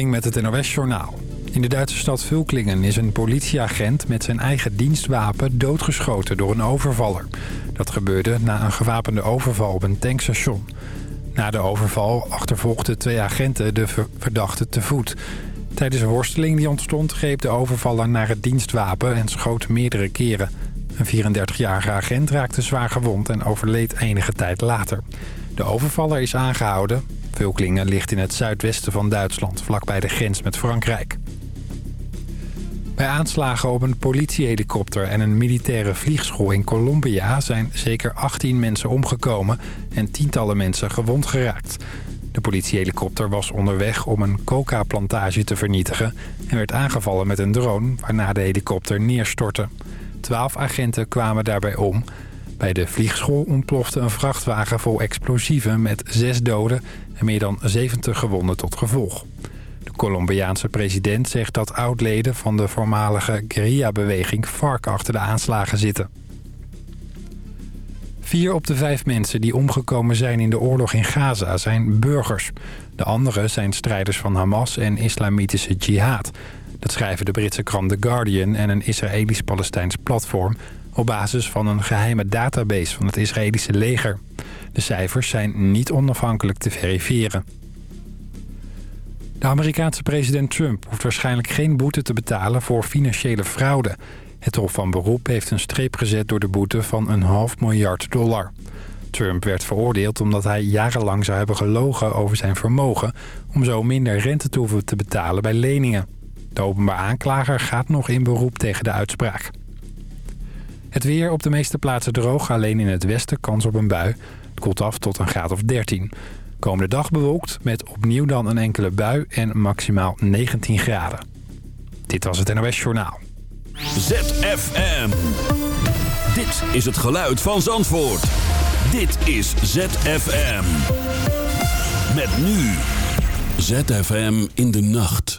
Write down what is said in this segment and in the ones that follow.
met het NOS-journaal. In de Duitse stad Vulklingen is een politieagent met zijn eigen dienstwapen doodgeschoten door een overvaller. Dat gebeurde na een gewapende overval op een tankstation. Na de overval achtervolgden twee agenten de verdachte te voet. Tijdens een worsteling die ontstond greep de overvaller naar het dienstwapen en schoot meerdere keren. Een 34-jarige agent raakte zwaar gewond en overleed enige tijd later. De overvaller is aangehouden. Vulklingen ligt in het zuidwesten van Duitsland, vlakbij de grens met Frankrijk. Bij aanslagen op een politiehelikopter en een militaire vliegschool in Colombia... zijn zeker 18 mensen omgekomen en tientallen mensen gewond geraakt. De politiehelikopter was onderweg om een coca-plantage te vernietigen... en werd aangevallen met een drone, waarna de helikopter neerstortte. Twaalf agenten kwamen daarbij om... Bij de vliegschool ontplofte een vrachtwagen vol explosieven met zes doden en meer dan 70 gewonden tot gevolg. De Colombiaanse president zegt dat oudleden van de voormalige guerrilla-beweging FARC achter de aanslagen zitten. Vier op de vijf mensen die omgekomen zijn in de oorlog in Gaza zijn burgers. De anderen zijn strijders van Hamas en islamitische jihad. Dat schrijven de Britse krant The Guardian en een Israëlisch-Palestijns platform op basis van een geheime database van het Israëlische leger. De cijfers zijn niet onafhankelijk te verifiëren. De Amerikaanse president Trump hoeft waarschijnlijk geen boete te betalen voor financiële fraude. Het Hof van Beroep heeft een streep gezet door de boete van een half miljard dollar. Trump werd veroordeeld omdat hij jarenlang zou hebben gelogen over zijn vermogen... om zo minder rente te hoeven te betalen bij leningen. De openbaar aanklager gaat nog in beroep tegen de uitspraak. Het weer op de meeste plaatsen droog, alleen in het westen kans op een bui. Het koelt af tot een graad of 13. Komende dag bewolkt met opnieuw dan een enkele bui en maximaal 19 graden. Dit was het NOS Journaal. ZFM. Dit is het geluid van Zandvoort. Dit is ZFM. Met nu. ZFM in de nacht.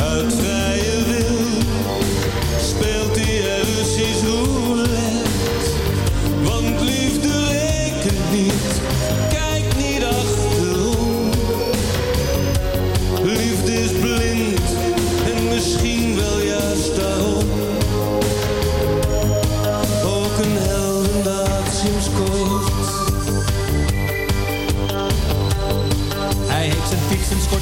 uit vrije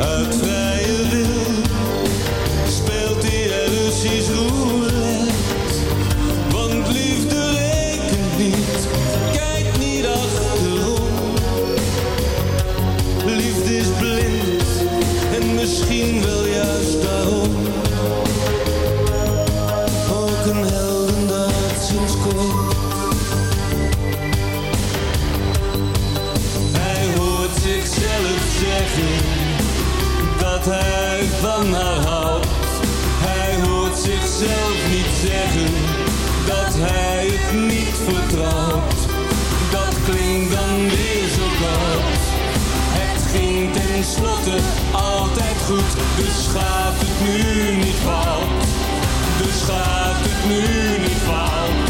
Uit vrije wil speelt hij er Russisch roulette. Dat klinkt dan weer zo koud. Het ging tenslotte altijd goed, dus gaat het nu niet fout. Dus gaat het nu niet fout.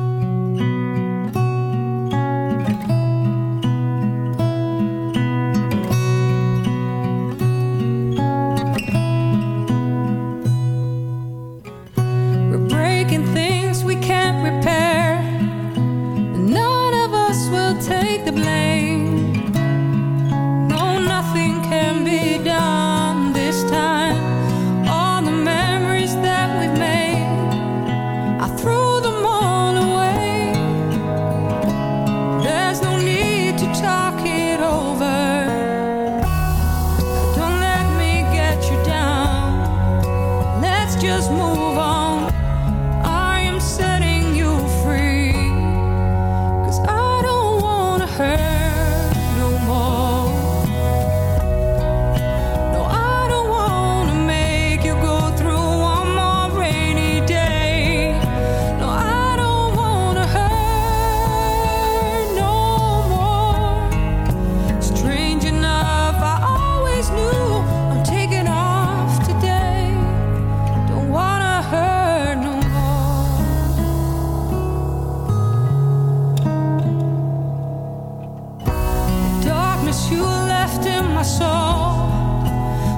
kiss you left in my soul.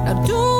Now do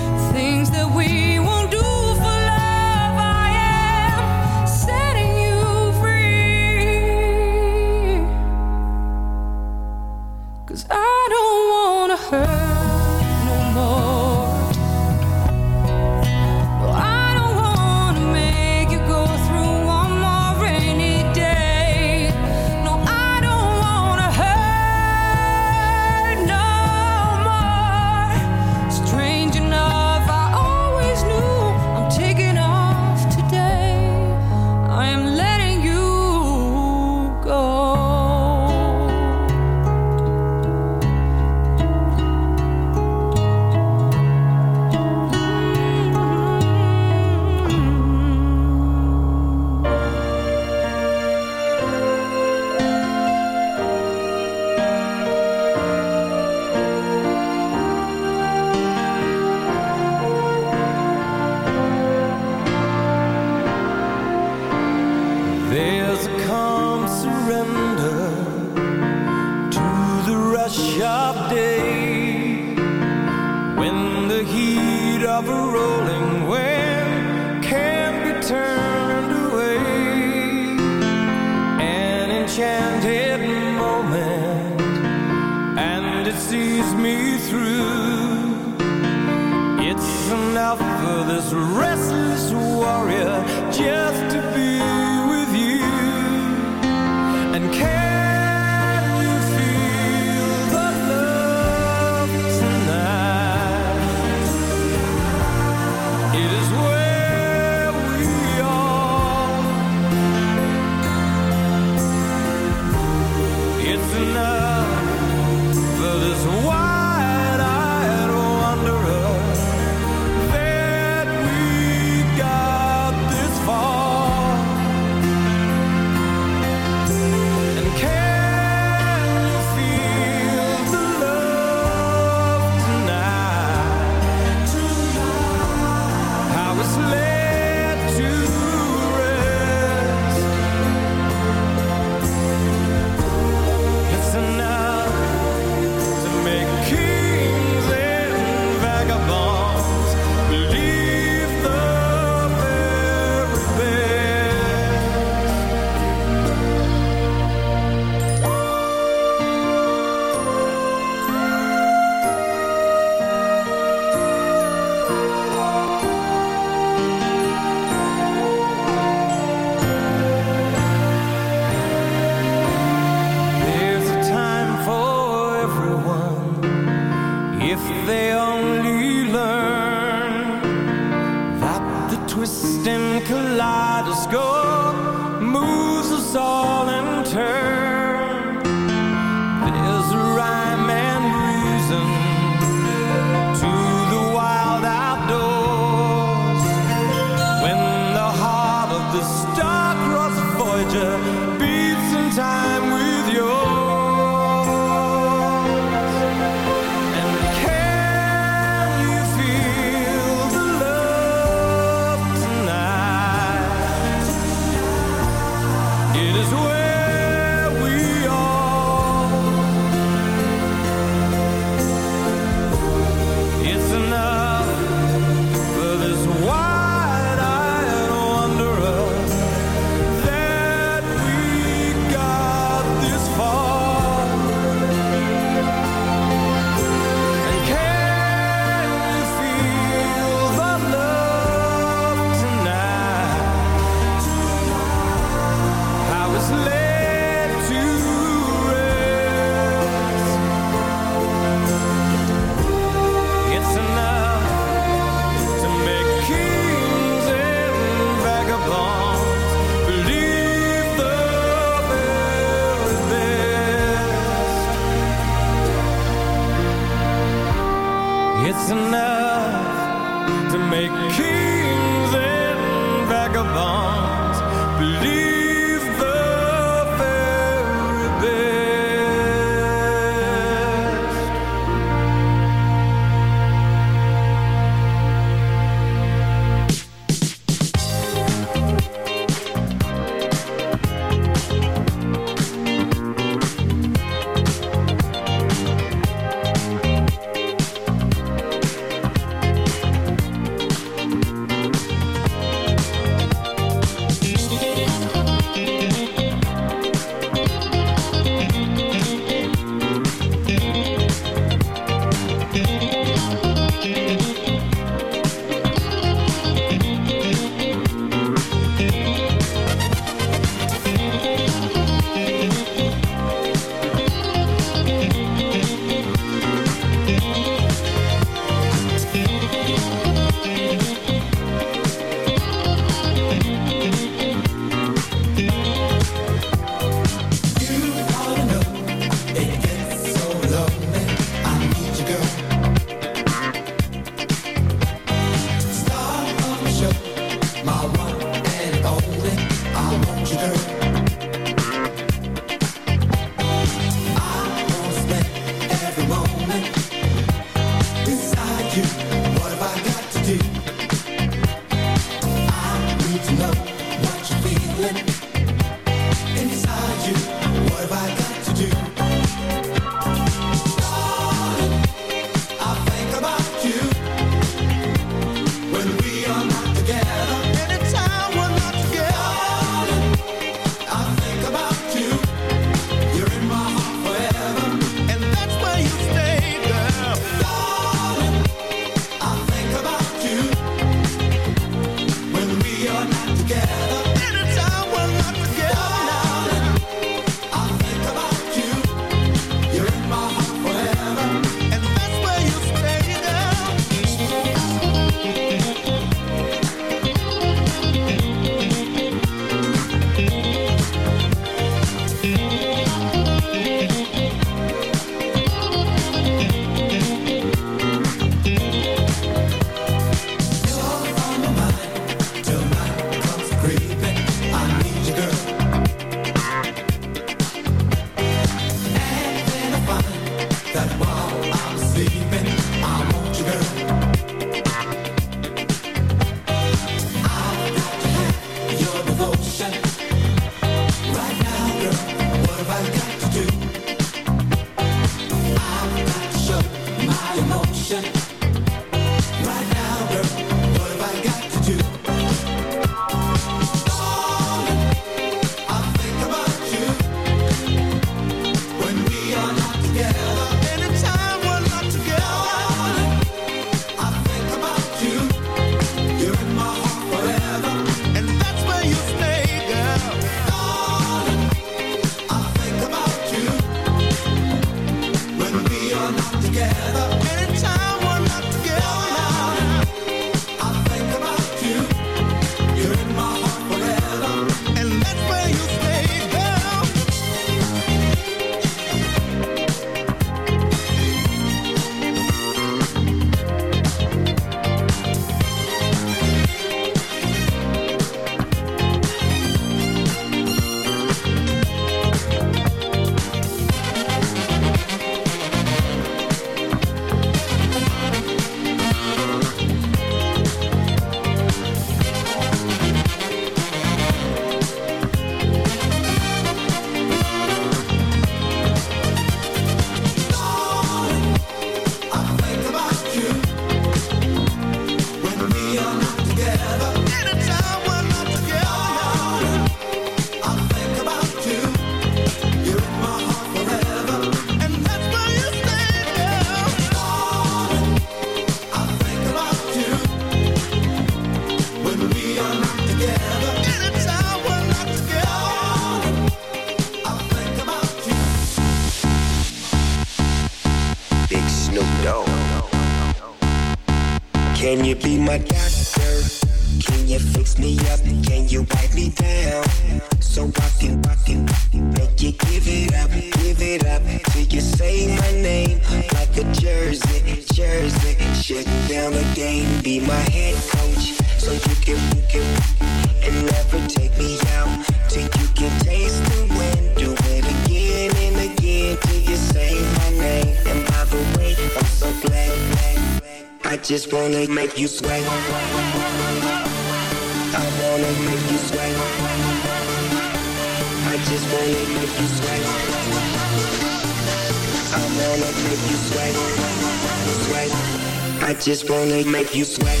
I just wanna make you sweat.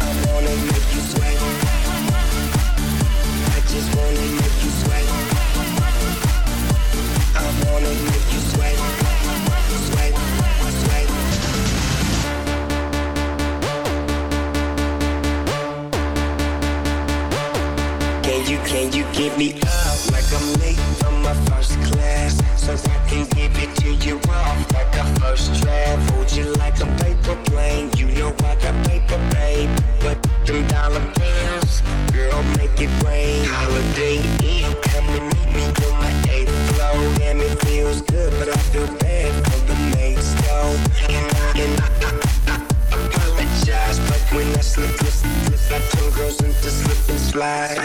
I wanna make you sweat. I just wanna make you sweat. I wanna make you sweat. Sweat, sweat. Can you, can you give me up?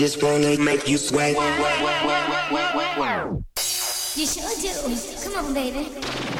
Just wanna make you sweat. You sure do. Come on, baby.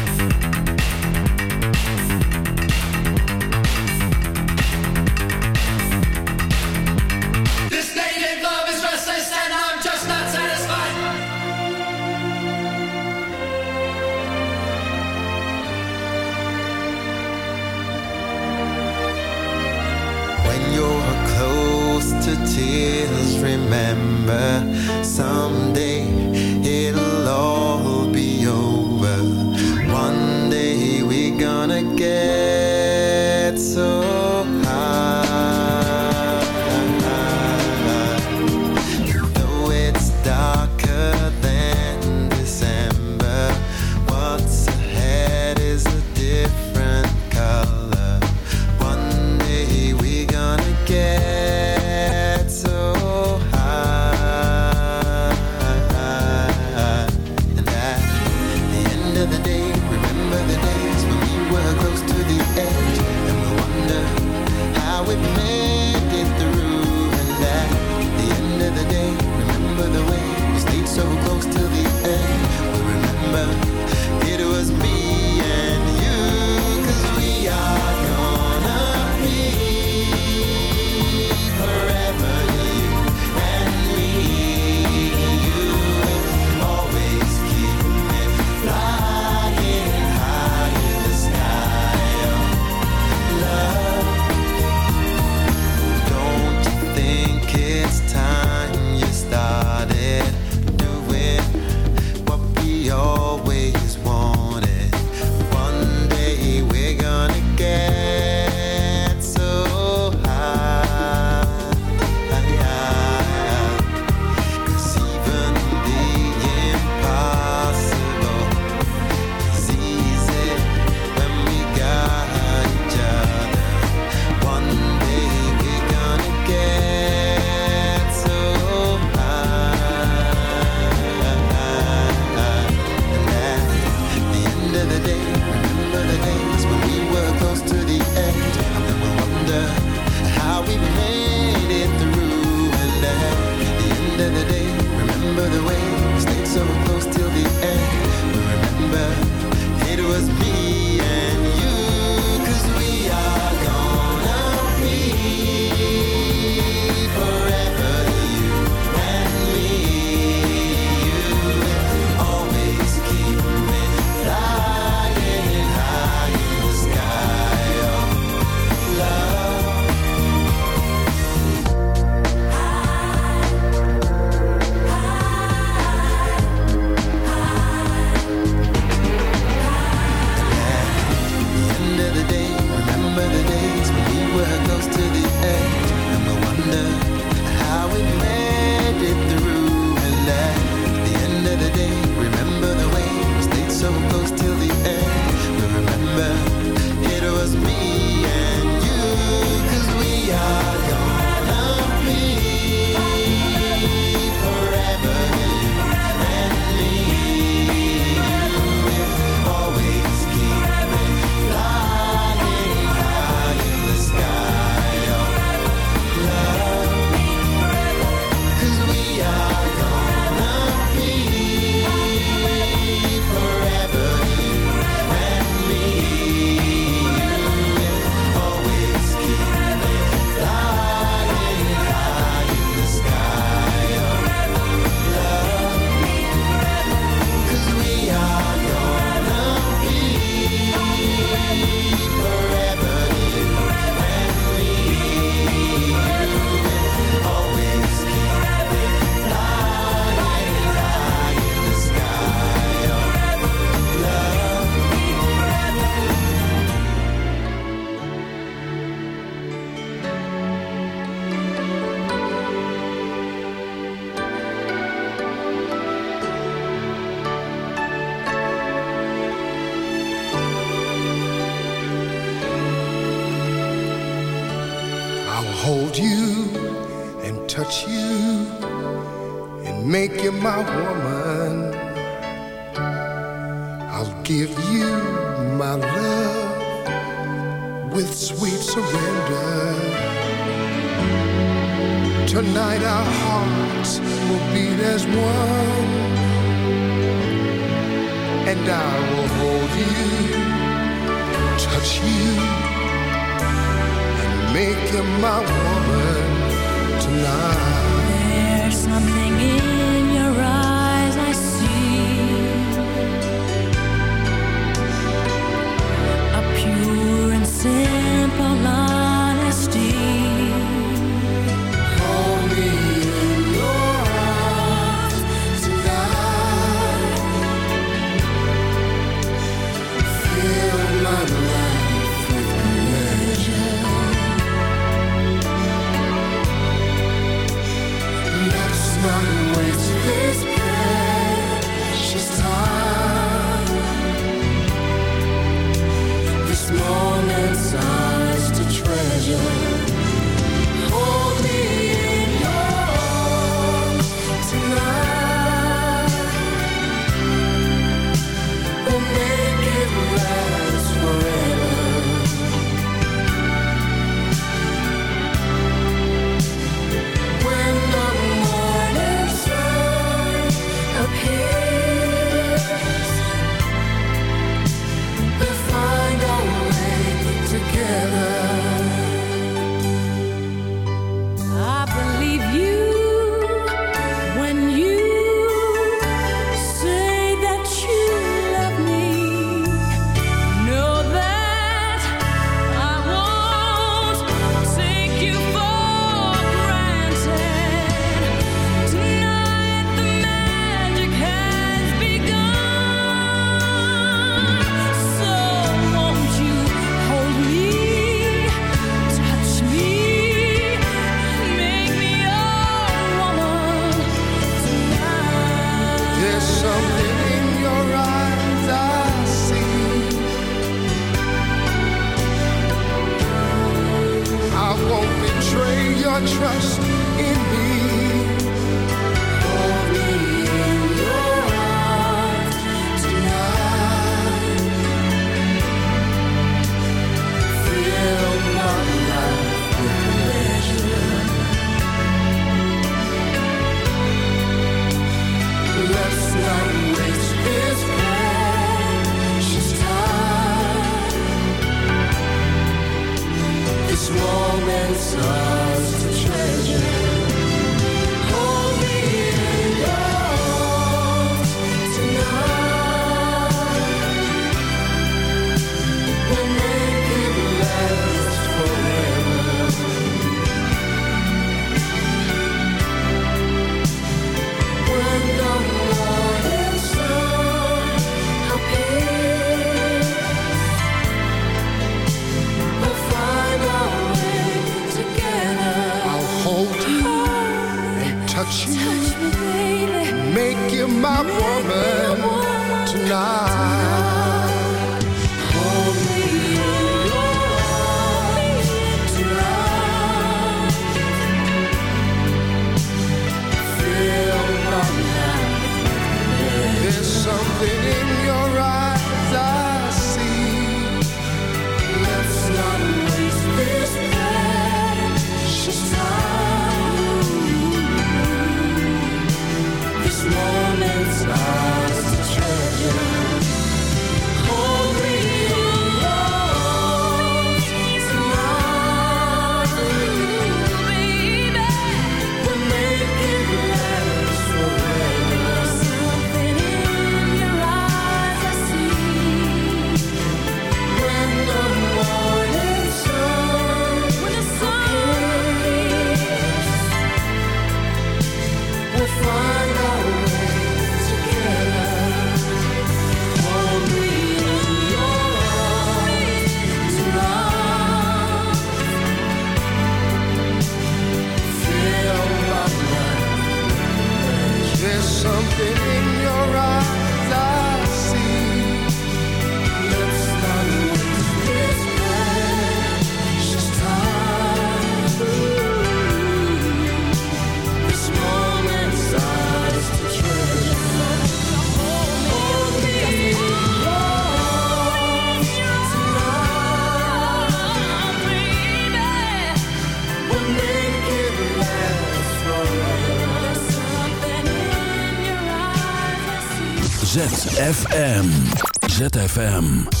ZFM.